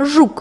жук.